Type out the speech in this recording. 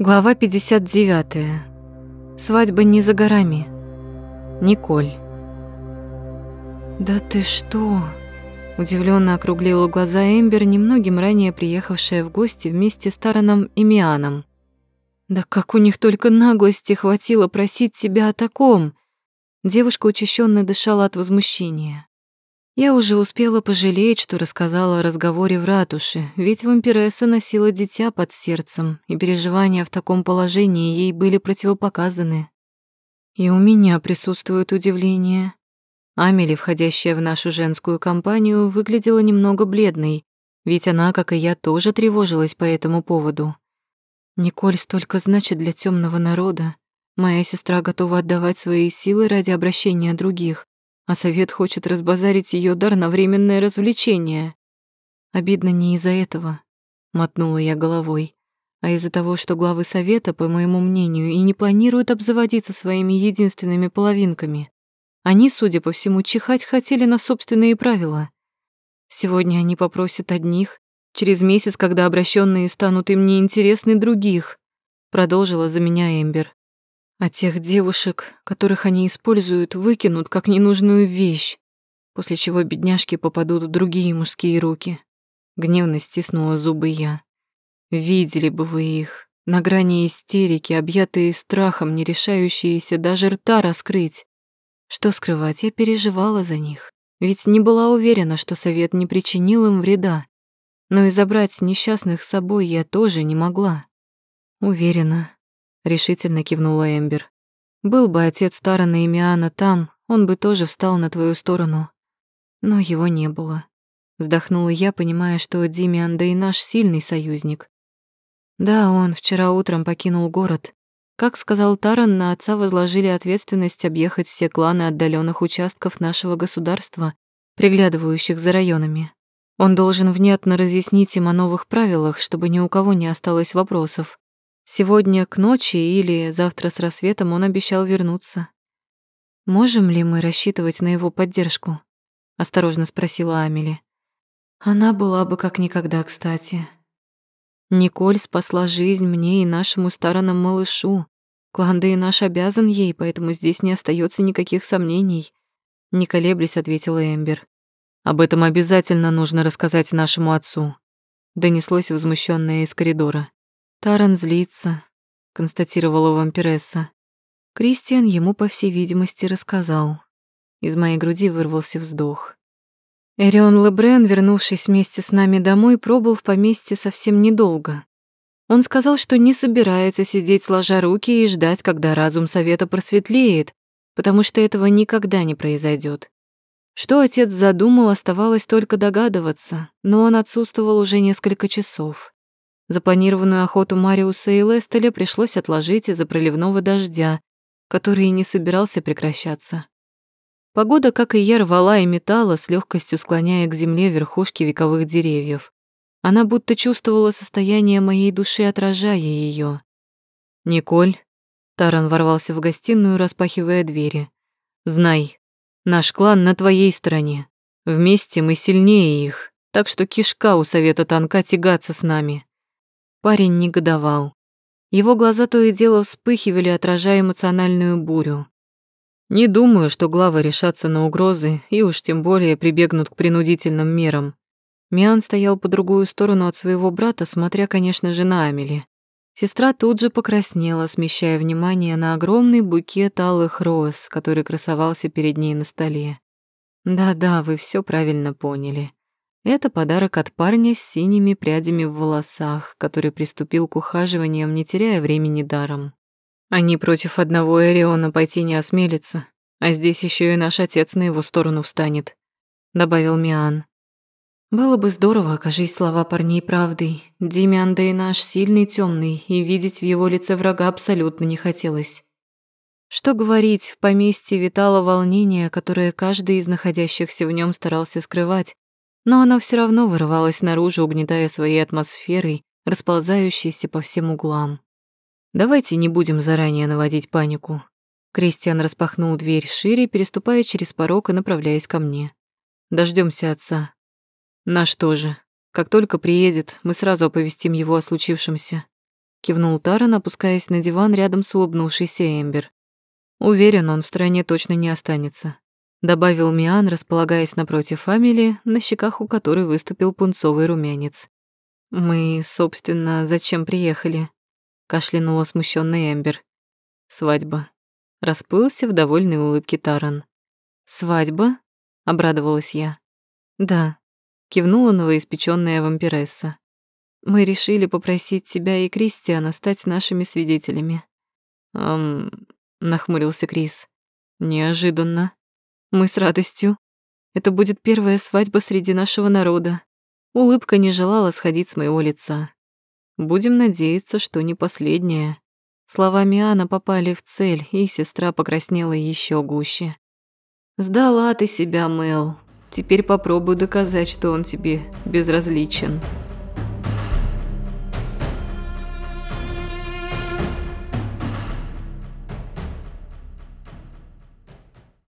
Глава 59. Свадьба не за горами. Николь. «Да ты что?» Удивленно округлила глаза Эмбер, немногим ранее приехавшая в гости вместе с Тараном и Мианом. «Да как у них только наглости хватило просить тебя о таком!» Девушка учащенно дышала от возмущения. Я уже успела пожалеть, что рассказала о разговоре в ратуше, ведь вампиресса носила дитя под сердцем, и переживания в таком положении ей были противопоказаны. И у меня присутствует удивление. Амели, входящая в нашу женскую компанию, выглядела немного бледной, ведь она, как и я, тоже тревожилась по этому поводу. Николь столько значит для темного народа. Моя сестра готова отдавать свои силы ради обращения других а совет хочет разбазарить ее дар на временное развлечение. Обидно не из-за этого, мотнула я головой, а из-за того, что главы совета, по моему мнению, и не планируют обзаводиться своими единственными половинками. Они, судя по всему, чихать хотели на собственные правила. Сегодня они попросят одних, через месяц, когда обращенные станут им неинтересны других, продолжила за меня Эмбер. А тех девушек, которых они используют, выкинут как ненужную вещь, после чего бедняжки попадут в другие мужские руки. Гневно стиснула зубы я. Видели бы вы их, на грани истерики, объятые страхом, не решающиеся даже рта раскрыть. Что скрывать, я переживала за них, ведь не была уверена, что совет не причинил им вреда. Но и забрать несчастных с собой я тоже не могла. Уверена, решительно кивнула Эмбер. Был бы отец Тарана и Миана там, он бы тоже встал на твою сторону. Но его не было. Вздохнула я, понимая, что Димиан да и наш сильный союзник. Да, он вчера утром покинул город. Как сказал Таран, на отца возложили ответственность объехать все кланы отдаленных участков нашего государства, приглядывающих за районами. Он должен внятно разъяснить им о новых правилах, чтобы ни у кого не осталось вопросов. Сегодня к ночи или завтра с рассветом он обещал вернуться. «Можем ли мы рассчитывать на его поддержку?» — осторожно спросила Амели. «Она была бы как никогда кстати. Николь спасла жизнь мне и нашему старому малышу. Клан и наш обязан ей, поэтому здесь не остается никаких сомнений», — не колеблясь ответила Эмбер. «Об этом обязательно нужно рассказать нашему отцу», — донеслось возмущённое из коридора. «Таран злится», — констатировала вампиресса. Кристиан ему, по всей видимости, рассказал. Из моей груди вырвался вздох. Эрион Лебрен, вернувшись вместе с нами домой, пробыл в поместье совсем недолго. Он сказал, что не собирается сидеть сложа руки и ждать, когда разум совета просветлеет, потому что этого никогда не произойдет. Что отец задумал, оставалось только догадываться, но он отсутствовал уже несколько часов. Запланированную охоту Мариуса и Лестеля пришлось отложить из-за проливного дождя, который и не собирался прекращаться. Погода, как и я, рвала и металла, с легкостью склоняя к земле верхушки вековых деревьев. Она будто чувствовала состояние моей души, отражая ее. «Николь», — Таран ворвался в гостиную, распахивая двери, — «знай, наш клан на твоей стороне. Вместе мы сильнее их, так что кишка у совета танка тягаться с нами. Парень негодовал. Его глаза то и дело вспыхивали, отражая эмоциональную бурю. Не думаю, что главы решатся на угрозы и уж тем более прибегнут к принудительным мерам. Миан стоял по другую сторону от своего брата, смотря, конечно же, на Амели. Сестра тут же покраснела, смещая внимание на огромный букет алых роз, который красовался перед ней на столе. Да-да, вы все правильно поняли. Это подарок от парня с синими прядями в волосах, который приступил к ухаживаниям, не теряя времени даром. Они против одного Эриона пойти не осмелятся, а здесь еще и наш отец на его сторону встанет», — добавил Миан. «Было бы здорово, окажись слова парней правдой. Димиан наш сильный темный, и видеть в его лице врага абсолютно не хотелось». Что говорить, в поместье витало волнение, которое каждый из находящихся в нем старался скрывать, но оно все равно вырывалось наружу, угнетая своей атмосферой, расползающейся по всем углам. «Давайте не будем заранее наводить панику». Кристиан распахнул дверь шире, переступая через порог и направляясь ко мне. Дождемся отца. Наш тоже. Как только приедет, мы сразу оповестим его о случившемся. кивнул Таран, опускаясь на диван рядом с улыбнувшейся Эмбер. Уверен, он в стране точно не останется, добавил Миан, располагаясь напротив Амели, на щеках у которой выступил пунцовый румянец. Мы, собственно, зачем приехали? кашлянула смущенная Эмбер. Свадьба. Расплылся в довольной улыбке Таран. Свадьба? обрадовалась я. Да, кивнула новоиспечённая вампиресса. Мы решили попросить тебя и Кристиана стать нашими свидетелями. Эм, нахмурился Крис. Неожиданно. Мы с радостью. Это будет первая свадьба среди нашего народа. Улыбка не желала сходить с моего лица. Будем надеяться, что не последняя. Слова Миана попали в цель, и сестра покраснела еще гуще. «Сдала ты себя, Мэл. Теперь попробую доказать, что он тебе безразличен».